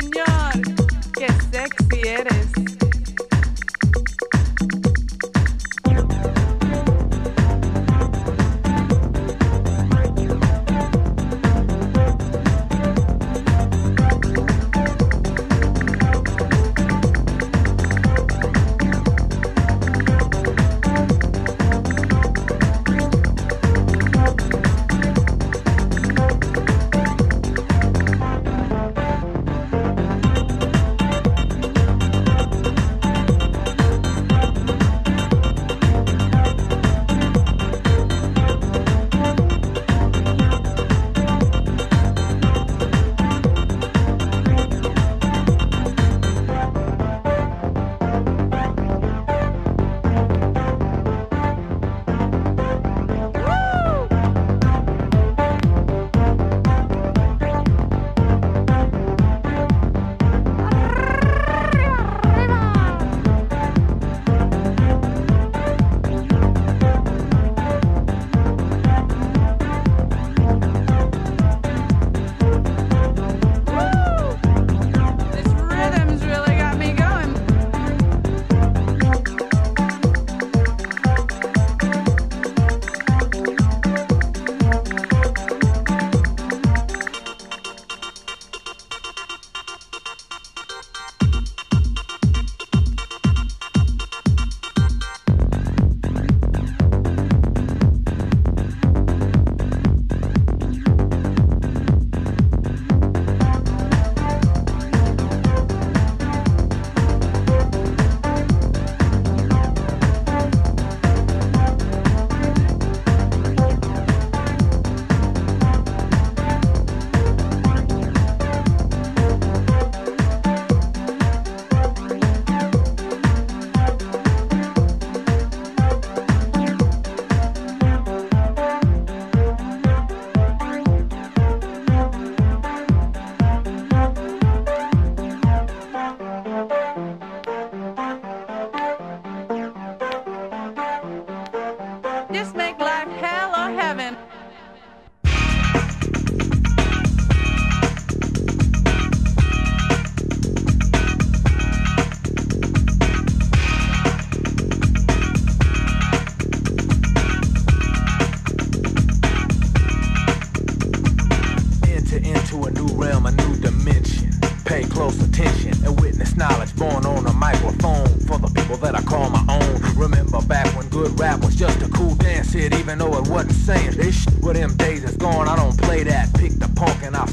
señor, qué sexy eres.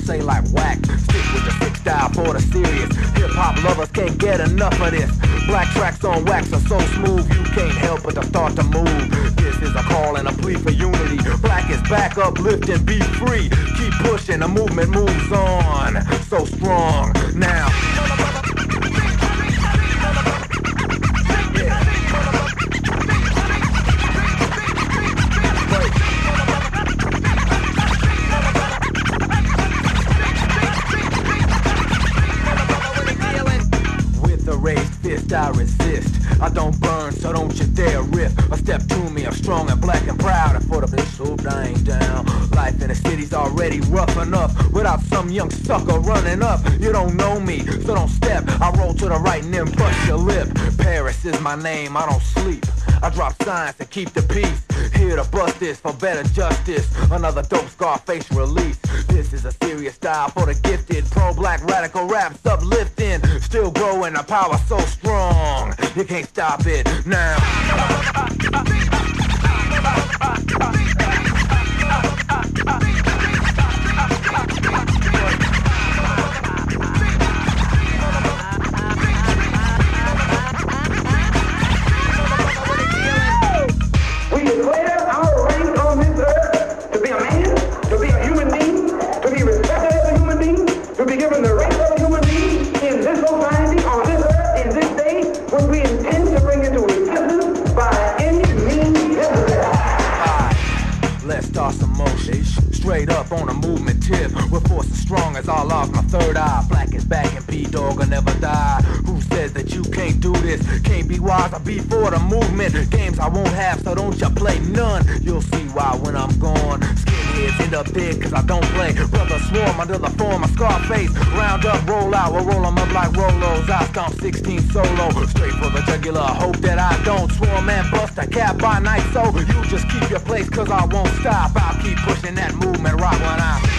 Say like whack. Stick with the sick style for the serious. Hip hop lovers can't get enough of this. Black tracks on wax are so smooth, you can't help but to start to move. This is a call and a plea for unity. Black is back, uplift and be free. Keep pushing, the movement moves on. So strong now. So don't you dare riff. A step to me, I'm strong and black and proud. And for the bitch, hope I ain't down. Life in the city's already rough enough. Without some young sucker running up. You don't know me, so don't step. I roll to the right and then bust your lip. Paris is my name, I don't sleep. I drop signs and keep the peace. Here to bust this for better justice. Another dope Scarface release. This is a serious style for the gifted. Pro black radical raps uplifting. Still growing, a power so strong. You can't stop it now. tip. With force as strong as I lost my third eye. Black is back and P-Dog will never die. Who says that you can't do this? Can't be wise or be for the movement. Games I won't have, so don't you play none. You'll see why when I'm gone. Skinheads end up dead cause I don't play. Brother swarm under the form of Scarface. Round up, roll out, we'll roll 'em up like Rolos. I stomp 16 solo. Straight for the jugular. Hope that I don't swarm and bust a cap by night. So you just keep your place cause I won't stop. I'll keep pushing that movement rock when I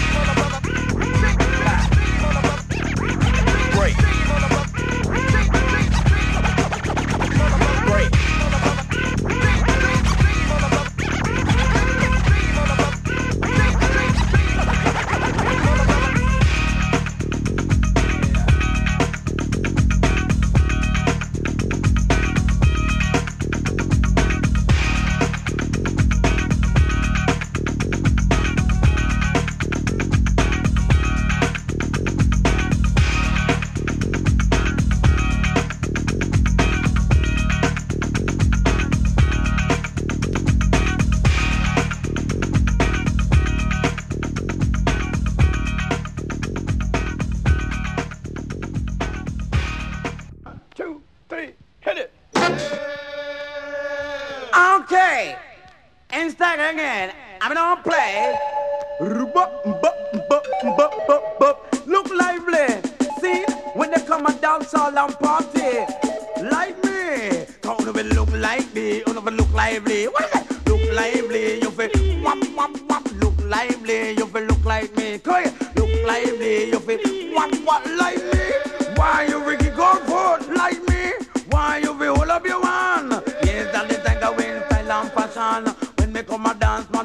I'm play. Look lively. See, when they come and dance all and party. Like me. Don't look like me. Don't look lively. What is it? Look lively. You feel wap wap wap. Look lively. You feel look like me. Come here. Look lively. You feel wap wap like me. Why you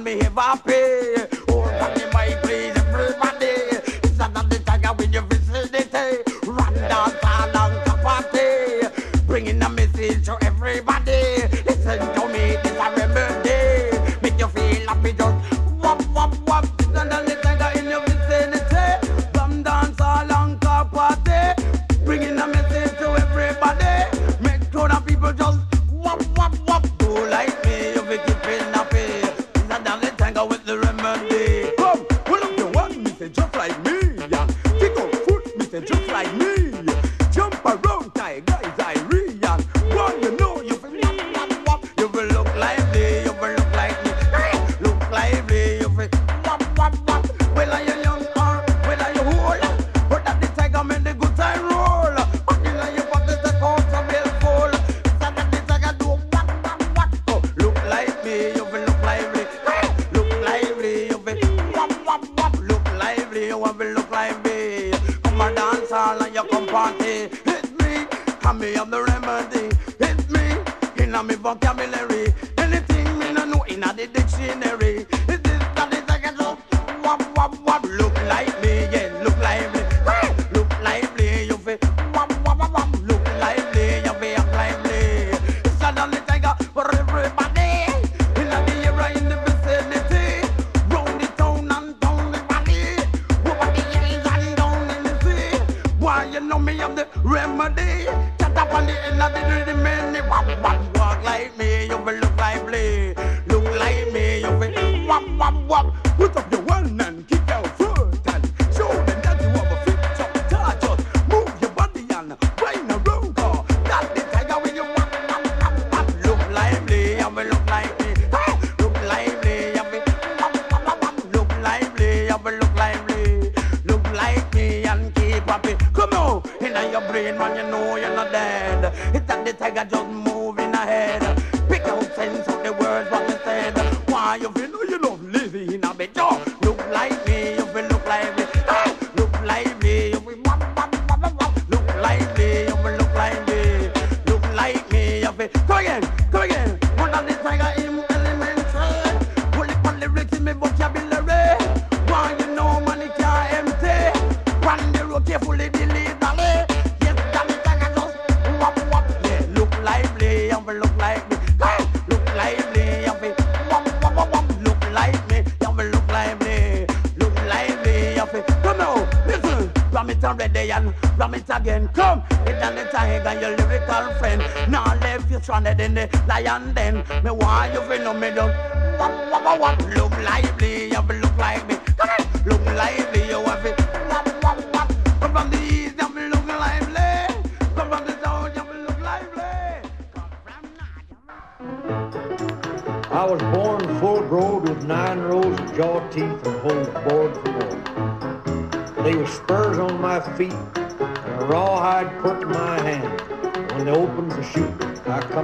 dance, me happy. Hold on the mic, please, everybody. It's another time I win your vicinity. Run all and party. Bringing a message to everybody.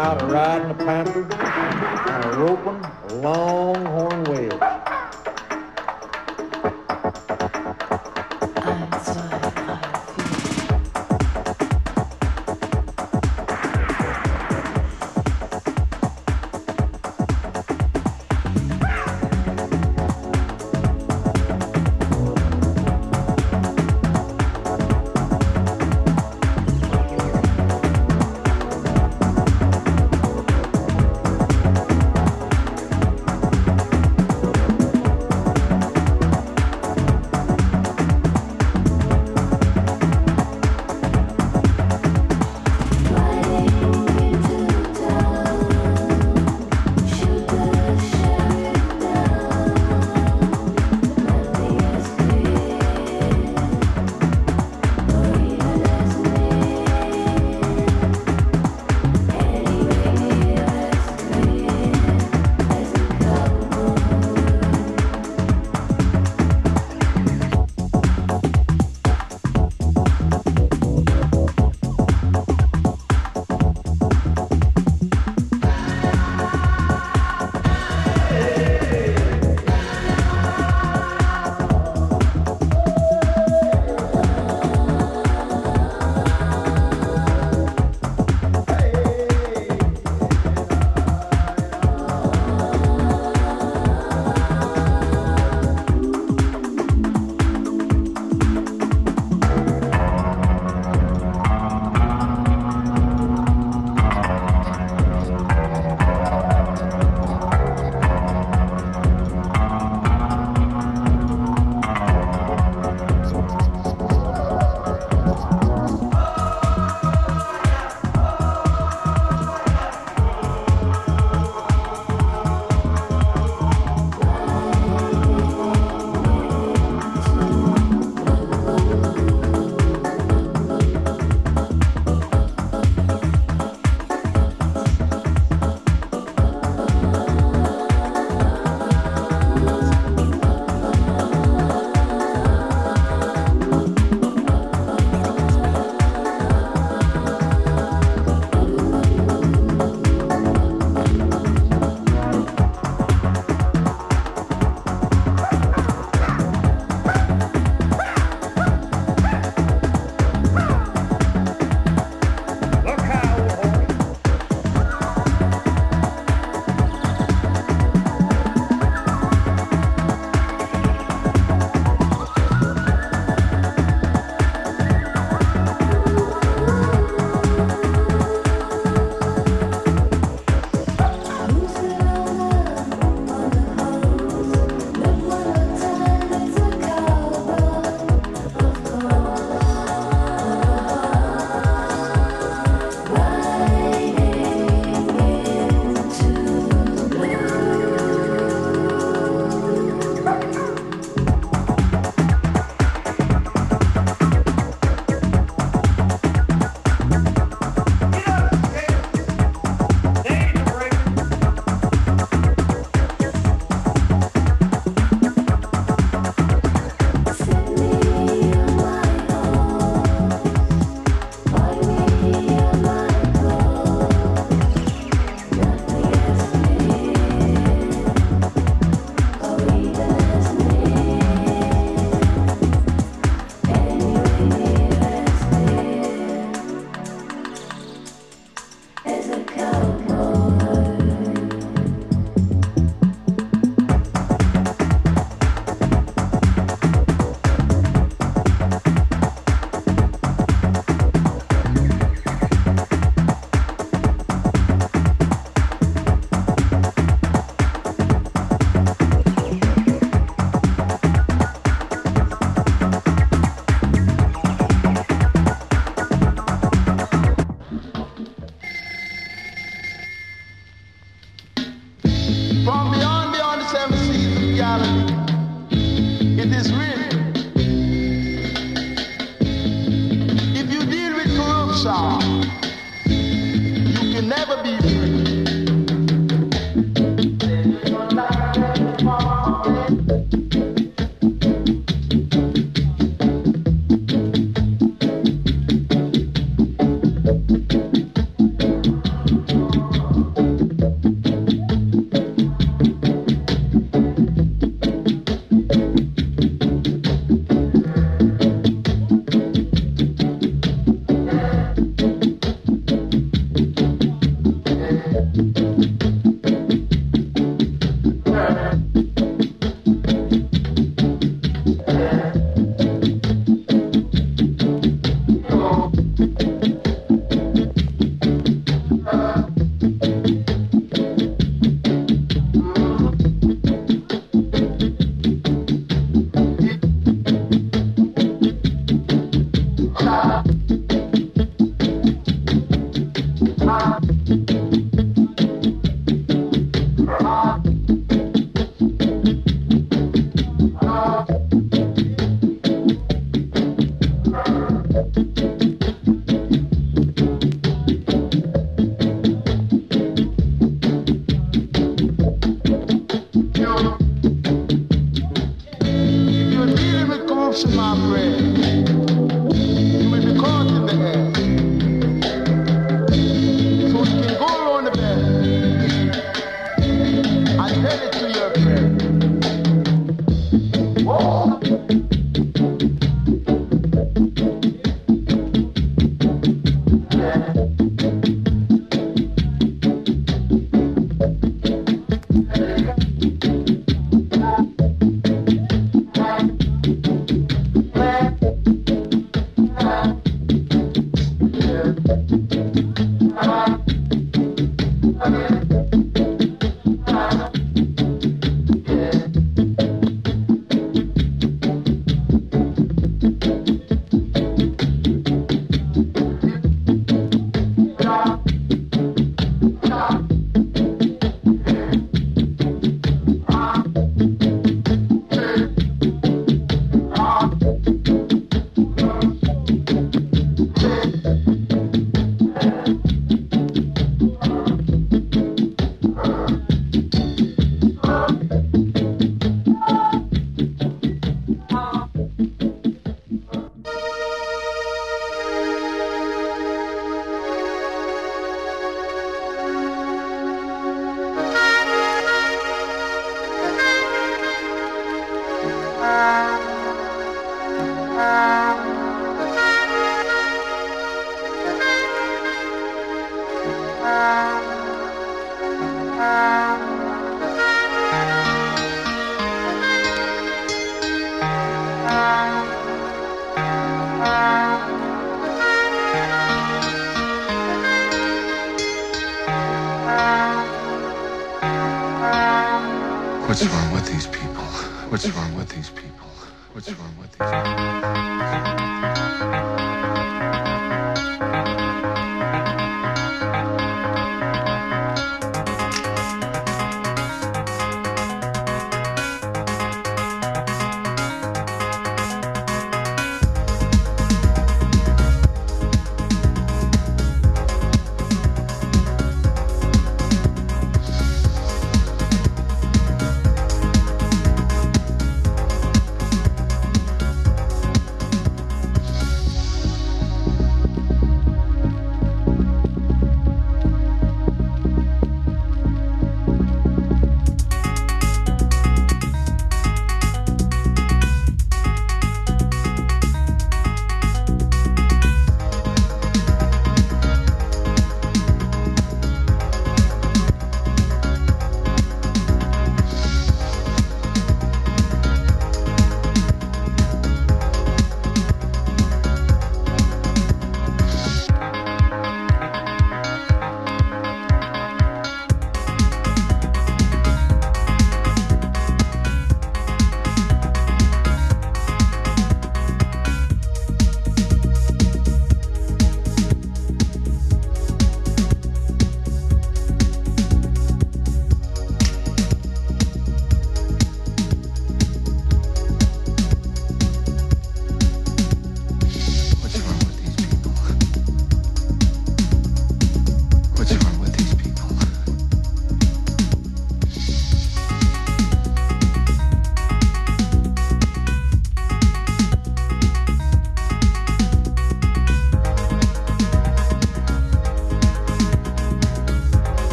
Out a riding a panther and a roping You can never be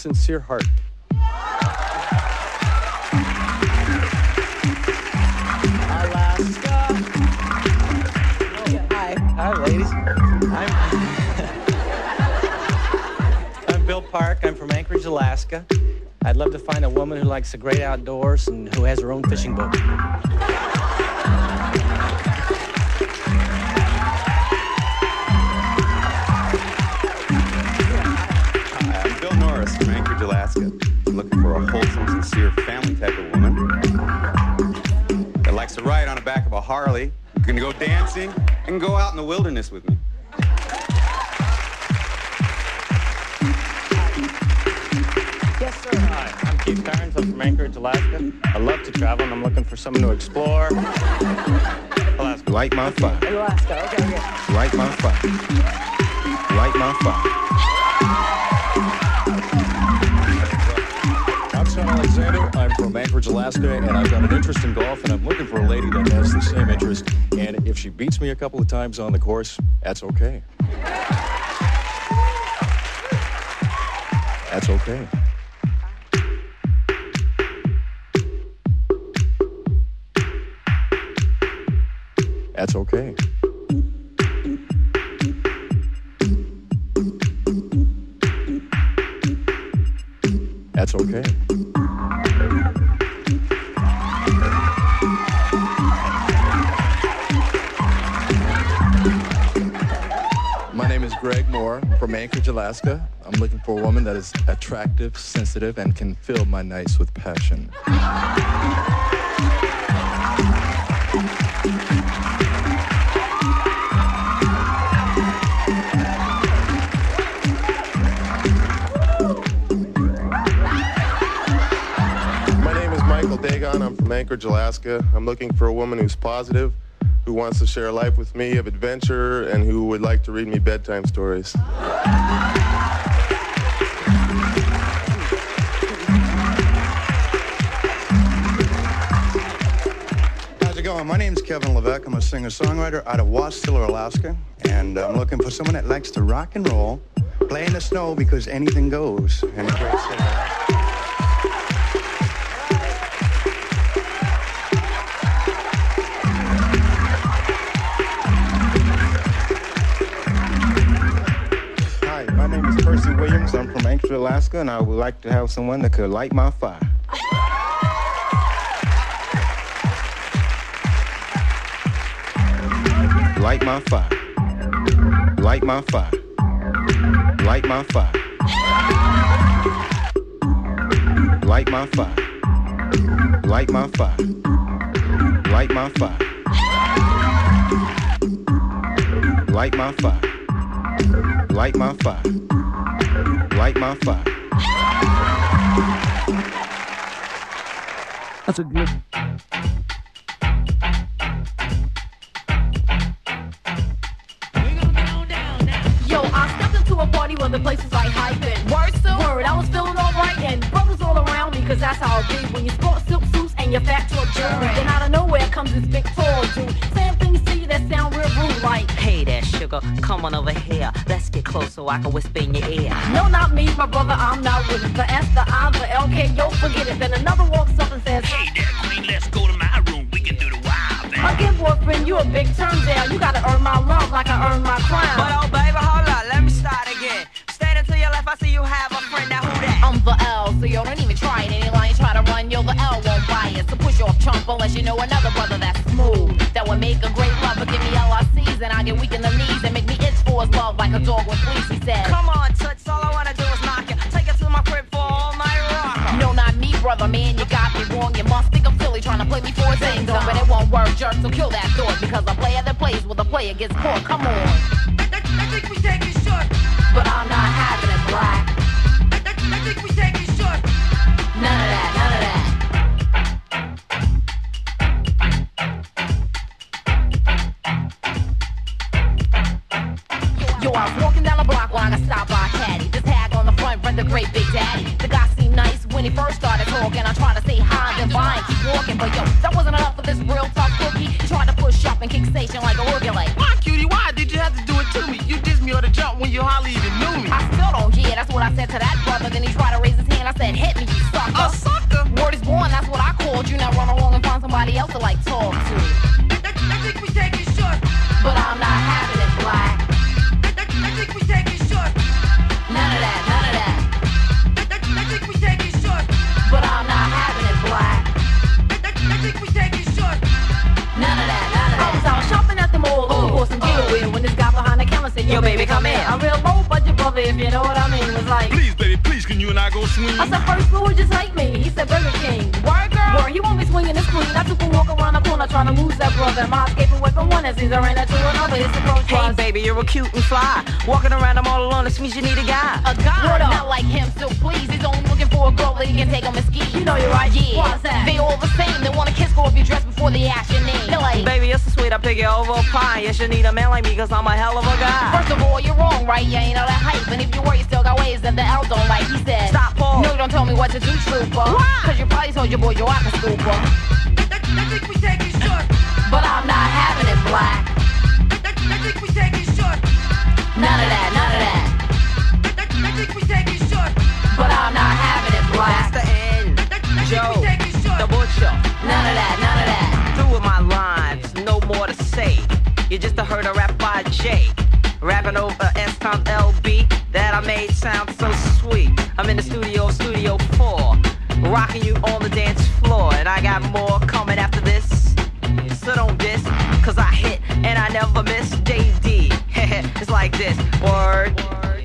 sincere heart. Alaska. Hi. Hi, ladies. I'm, I'm Bill Park. I'm from Anchorage, Alaska. I'd love to find a woman who likes the great outdoors and who has her own fishing boat. Wilderness with me. Yes, sir. Hi, I'm Keith Carnes. I'm from Anchorage, Alaska. I love to travel, and I'm looking for someone to explore. Alaska. Light my fire. Alaska, okay, okay. Light my fire. Light my fire. Alexander. I'm from Anchorage, Alaska, and I've got an interest in golf, and I'm looking for a lady that has the same interest. And if she beats me a couple of times on the course, that's okay. That's okay. That's okay. That's okay. Greg Moore from Anchorage, Alaska. I'm looking for a woman that is attractive, sensitive, and can fill my nights with passion. My name is Michael Dagon. I'm from Anchorage, Alaska. I'm looking for a woman who's positive, who wants to share a life with me of adventure, and who would like to read me bedtime stories. How's it going? My name's Kevin Levesque. I'm a singer-songwriter out of Wasilla, Alaska, and I'm looking for someone that likes to rock and roll, play in the snow because anything goes in the great state Anchorage, Alaska, and I would like to have someone that could light my fire. Light my fire. Light my fire. Light my fire. Light my fire. Light my fire. Light my fire. Light my fire. Light my fire. Light my fire. That's a good. Yo, I stepped into a party where the place was like hyping. Word so Word, I was feeling alright and brothers all around me, cause that's how it be. When you sport silk suits and you're fat to a jerk. Then out of nowhere comes this big tall dude. Sugar, come on over here. Let's get close so I can whisper in your ear. No, not me, my brother, I'm not with it. The S, the I, the LK, yo, forget it. Then another walks up and says, Hey there, queen, let's go to my room. We can do the wild thing. Again, boyfriend, you a big turn down. You gotta earn my love like I earned my crown. But oh, baby, hold up, let me start again. Standing to your left, I see you have a friend. Now who that? I'm the L, so yo, don't even try it. Any line you try to run, yo, the L won't buy it. So push off chump unless you know another brother that's smooth. That would make a great lover. Give me LRCs and I get weak in the knees and make me itch for his love like a dog with fleas, he said. Come on, Toots, all I wanna do is knock you. Take it to my crib for all night rock. No, not me, brother, man, you got me wrong. You must think I'm silly trying to play me for a ding dong, but it won't work, jerk. So kill that thought because a player that plays with a player gets caught. Come on. Baby, please, can you and I go swing? I said, first floor just like me. He said, Burger King. Word, girl. Word, he won't be swinging his queen. I took a walk around the corner trying to lose that brother. My escape away from one as he's ran into another. His approach Hey, was, baby, you're a cute and fly. Walking around, I'm all alone. This means you need a guy. a guy, Word up. not like him, so please. He's only looking for a girl that he can take on his ski. You know you're right. Yeah. Why's that? They all the same. They want to kiss, go if you dress before they ask your name. Like, Baby, it's so sweet. I pick you over a pie. Yes, you need a man like me, cause I'm a hell of a guy. First of all, you're wrong, right? You ain't all that hype. And if you were, you still got ways that the L don't like. He said, Stop, Paul. No, don't tell me what to do, trooper. Why? Cause you probably told your boy you're a scooper. I think we taking shots. But I'm not having it black. I think we taking shots. None of that, none of that. I think we taking shots. But I'm not having it black. That's the end. Joe, the butcher. None of that, none of that. Through with my lines, no more to say. You just heard a rap by Jay. Rapping over S times LB that I made sound so sweet. I'm in the studio, Studio 4. Rocking you on the dance floor. And I got more coming after this. So don't diss, cause I hit and I never miss JD. it's like this. Word.